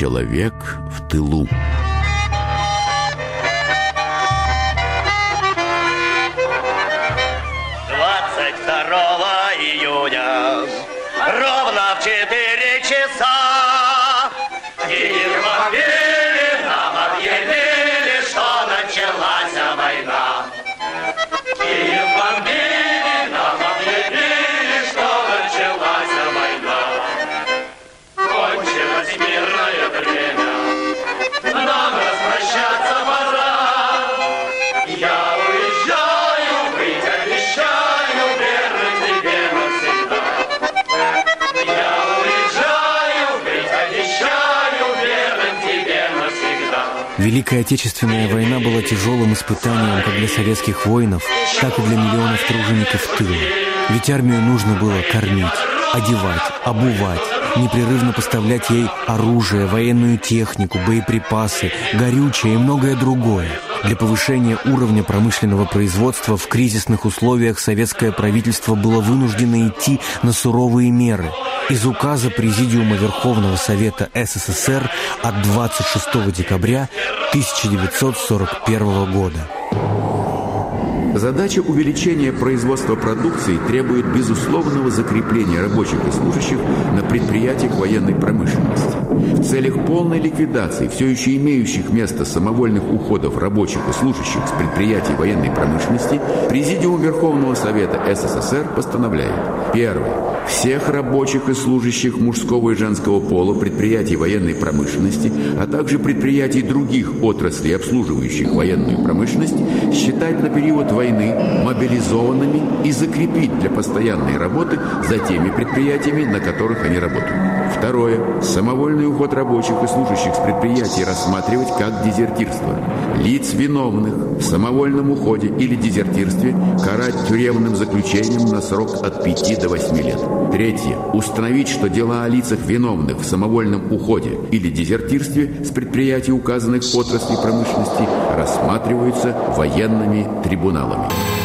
Человек в тылу. июня ровно в четыре Великая Отечественная война была тяжелым испытанием как для советских воинов, так и для миллионов тружеников тыла. Ведь армию нужно было кормить, одевать, обувать, непрерывно поставлять ей оружие, военную технику, боеприпасы, горючее и многое другое. Для повышения уровня промышленного производства в кризисных условиях советское правительство было вынуждено идти на суровые меры. Из указа Президиума Верховного Совета СССР от 26 декабря 1941 года. Задача увеличения производства продукции требует безусловного закрепления рабочих и служащих на предприятиях военной промышленности. В целях полной ликвидации все еще имеющих место самовольных уходов рабочих и служащих с предприятий военной промышленности Президиум Верховного Совета СССР постановляет. Первое. Всех рабочих и служащих мужского и женского пола предприятий военной промышленности, а также предприятий других отраслей, обслуживающих военную промышленность, считать на период войны мобилизованными и закрепить для постоянной работы за теми предприятиями, на которых они работают. Второе. Самовольный уход рабочих и служащих с предприятий рассматривать как дезертирство. Лиц виновных в самовольном уходе или дезертирстве карать тюремным заключением на срок от 5 до 8 лет. Третье. Установить, что дела о лицах виновных в самовольном уходе или дезертирстве с предприятий, указанных в отрасли промышленности, рассматриваются военными трибуналами.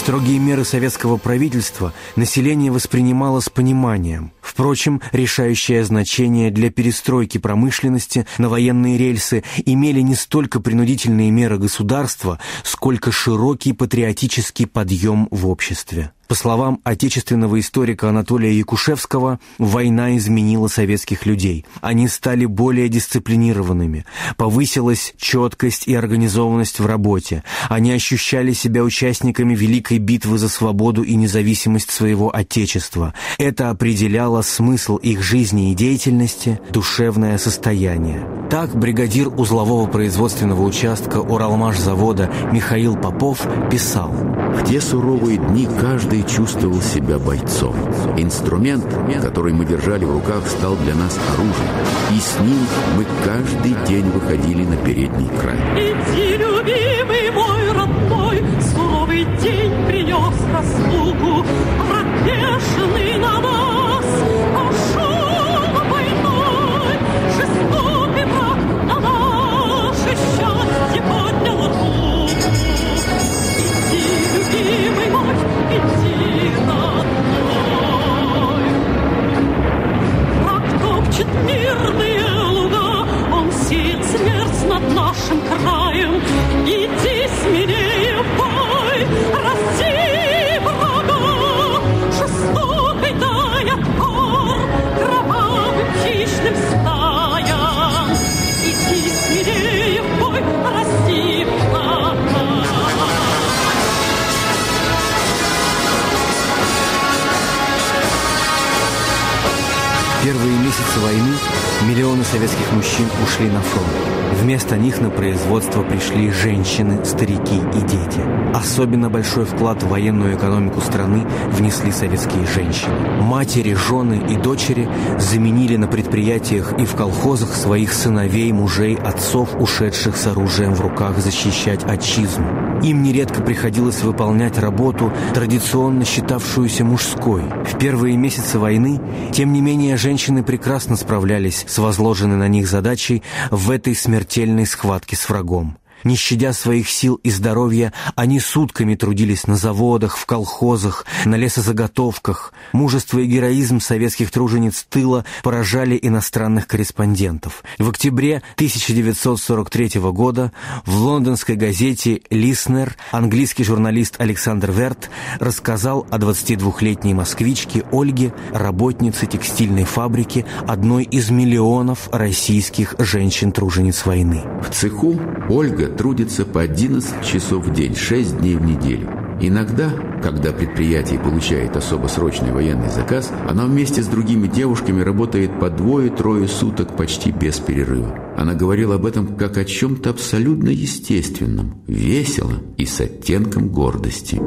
Строгие меры советского правительства население воспринимало с пониманием. Впрочем, решающее значение для перестройки промышленности на военные рельсы имели не столько принудительные меры государства, сколько широкий патриотический подъем в обществе. По словам отечественного историка Анатолия Якушевского, война изменила советских людей. Они стали более дисциплинированными. Повысилась четкость и организованность в работе. Они ощущали себя участниками великой битвы за свободу и независимость своего Отечества. Это определяло смысл их жизни и деятельности, душевное состояние. Так бригадир узлового производственного участка Уралмаш-завода Михаил Попов писал. В те суровые дни каждый чувствовал себя бойцом. Инструмент, который мы держали в руках, стал для нас оружием. И с ним мы каждый день выходили на передний край. Иди, любимый мой родной, суровый день принес разлуку, бешеный на нас мой, иди, первые месяцы войны миллионы советских мужчин ушли на фронт. Вместо них на производство пришли женщины, старики и дети. Особенно большой вклад в военную экономику страны внесли советские женщины. Матери, жены и дочери заменили на предприятиях и в колхозах своих сыновей, мужей, отцов, ушедших с оружием в руках защищать отчизну. Им нередко приходилось выполнять работу, традиционно считавшуюся мужской. В первые месяцы войны, тем не менее, женщины прекрасно справлялись с возложенной на них задачей в этой смертельной схватке с врагом. Не щадя своих сил и здоровья, они сутками трудились на заводах, в колхозах, на лесозаготовках. Мужество и героизм советских тружениц тыла поражали иностранных корреспондентов. В октябре 1943 года в лондонской газете «Лиснер» английский журналист Александр Верт рассказал о 22-летней москвичке Ольге, работнице текстильной фабрики, одной из миллионов российских женщин-тружениц войны. В цеху Ольга трудится по 11 часов в день, 6 дней в неделю. Иногда, когда предприятие получает особо срочный военный заказ, она вместе с другими девушками работает по двое-трое суток почти без перерыва. Она говорила об этом как о чем-то абсолютно естественном, весело и с оттенком гордости.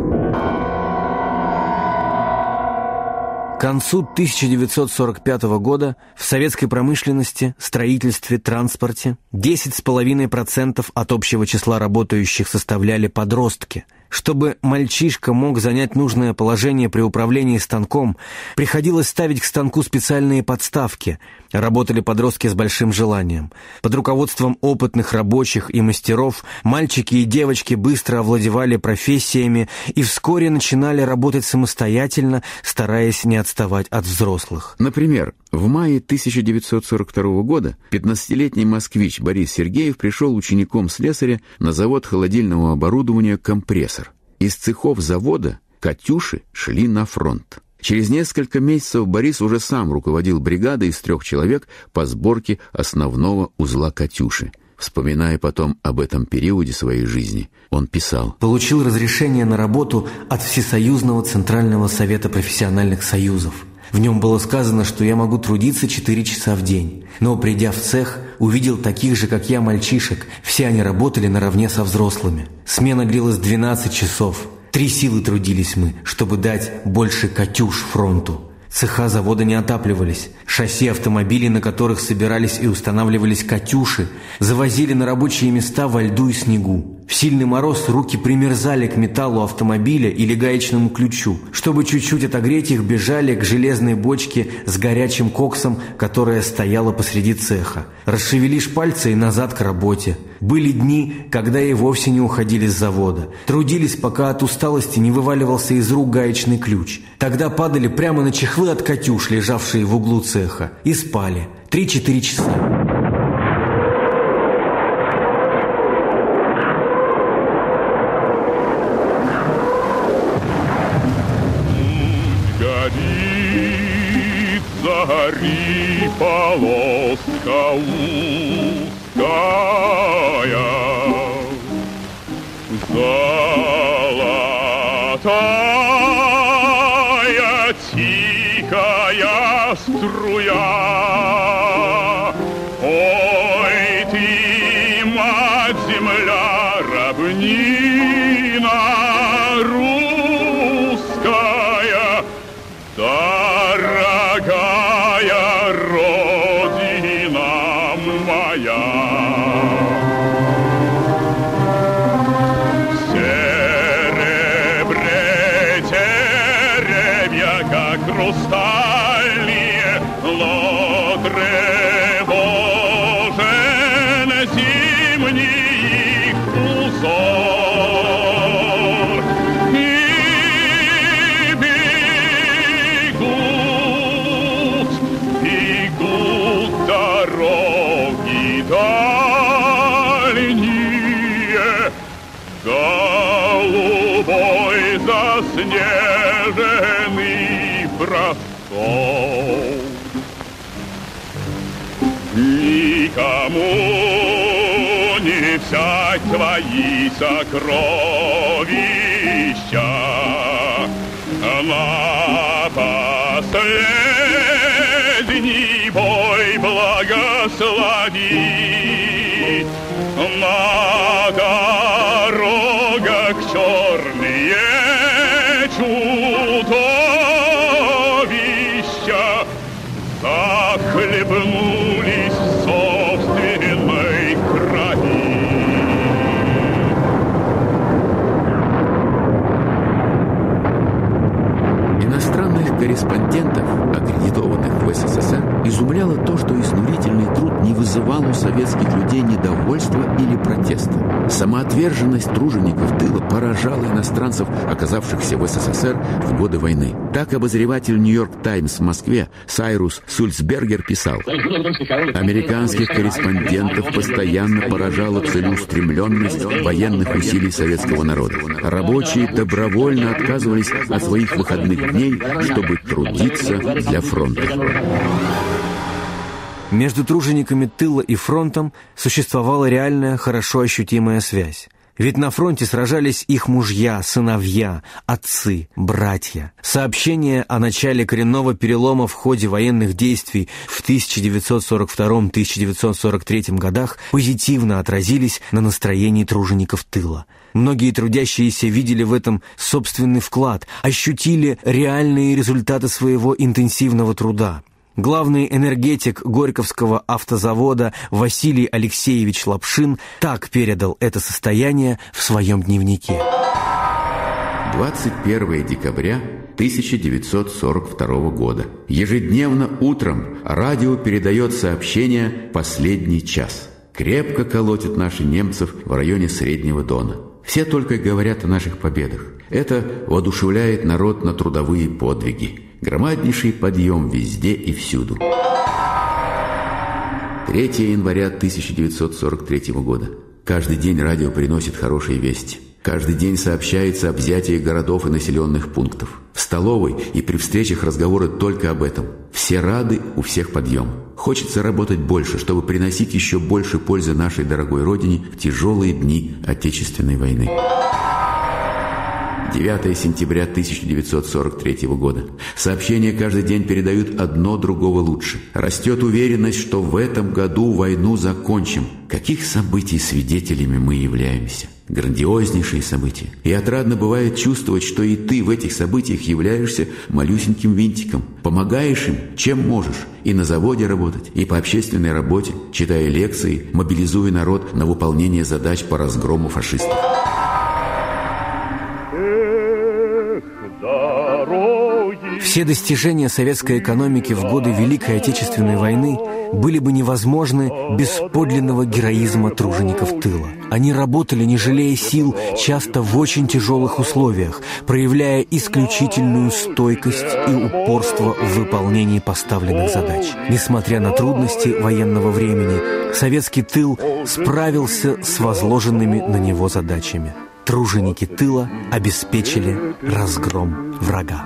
Концу 1945 года в советской промышленности, строительстве, транспорте 10,5% от общего числа работающих составляли подростки. Чтобы мальчишка мог занять нужное положение при управлении станком, приходилось ставить к станку специальные подставки. Работали подростки с большим желанием. Под руководством опытных рабочих и мастеров мальчики и девочки быстро овладевали профессиями и вскоре начинали работать самостоятельно, стараясь не отставать от взрослых. Например, в мае 1942 года 15-летний москвич Борис Сергеев пришел учеником слесаря на завод холодильного оборудования «Компрессор». Из цехов завода «Катюши» шли на фронт. Через несколько месяцев Борис уже сам руководил бригадой из трех человек по сборке основного узла «Катюши». Вспоминая потом об этом периоде своей жизни, он писал. Получил разрешение на работу от Всесоюзного Центрального Совета профессиональных союзов. В нем было сказано, что я могу трудиться 4 часа в день. Но, придя в цех, увидел таких же, как я, мальчишек. Все они работали наравне со взрослыми. Смена длилась 12 часов. Три силы трудились мы, чтобы дать больше «Катюш» фронту. Цеха завода не отапливались. Шасси автомобилей, на которых собирались и устанавливались «Катюши», завозили на рабочие места во льду и снегу. В сильный мороз руки примерзали к металлу автомобиля или гаечному ключу. Чтобы чуть-чуть отогреть их, бежали к железной бочке с горячим коксом, которая стояла посреди цеха. Расшевелишь пальцы и назад к работе. Были дни, когда и вовсе не уходили с завода. Трудились, пока от усталости не вываливался из рук гаечный ключ. Тогда падали прямо на чехлы от «Катюш», лежавшие в углу цеха, и спали. Три-четыре часа. Горит, зари полоска узкая, золотая заснеженный простор. Никому взять твои сокровища на последний бой благослови. На дорогах черные чудовища захлебнулись Самоотверженность тружеников тыла поражала иностранцев, оказавшихся в СССР в годы войны. Так обозреватель «Нью-Йорк Таймс» в Москве Сайрус Сульцбергер писал, «Американских корреспондентов постоянно поражала целеустремленность военных усилий советского народа. Рабочие добровольно отказывались от своих выходных дней, чтобы трудиться для фронта». Между тружениками тыла и фронтом существовала реальная, хорошо ощутимая связь. Ведь на фронте сражались их мужья, сыновья, отцы, братья. Сообщения о начале коренного перелома в ходе военных действий в 1942-1943 годах позитивно отразились на настроении тружеников тыла. Многие трудящиеся видели в этом собственный вклад, ощутили реальные результаты своего интенсивного труда. Главный энергетик Горьковского автозавода Василий Алексеевич Лапшин так передал это состояние в своем дневнике. 21 декабря 1942 года. Ежедневно утром радио передает сообщение «Последний час». Крепко колотят наши немцев в районе Среднего Дона. Все только говорят о наших победах. Это воодушевляет народ на трудовые подвиги. Громаднейший подъем везде и всюду. 3 января 1943 года. Каждый день радио приносит хорошие вести. Каждый день сообщается о взятии городов и населенных пунктов. В столовой и при встречах разговоры только об этом. Все рады, у всех подъем. Хочется работать больше, чтобы приносить еще больше пользы нашей дорогой родине в тяжелые дни Отечественной войны. 9 сентября 1943 года. Сообщения каждый день передают одно другого лучше. Растет уверенность, что в этом году войну закончим. Каких событий свидетелями мы являемся? Грандиознейшие события. И отрадно бывает чувствовать, что и ты в этих событиях являешься малюсеньким винтиком. Помогаешь им, чем можешь. И на заводе работать, и по общественной работе, читая лекции, мобилизуя народ на выполнение задач по разгрому фашистов. Все достижения советской экономики в годы Великой Отечественной войны были бы невозможны без подлинного героизма тружеников тыла. Они работали, не жалея сил, часто в очень тяжелых условиях, проявляя исключительную стойкость и упорство в выполнении поставленных задач. Несмотря на трудности военного времени, советский тыл справился с возложенными на него задачами. Труженики тыла обеспечили разгром врага.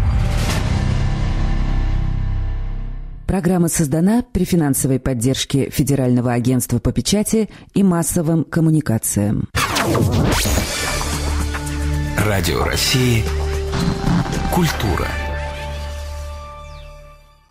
Программа создана при финансовой поддержке Федерального агентства по печати и массовым коммуникациям. Радио России. Культура.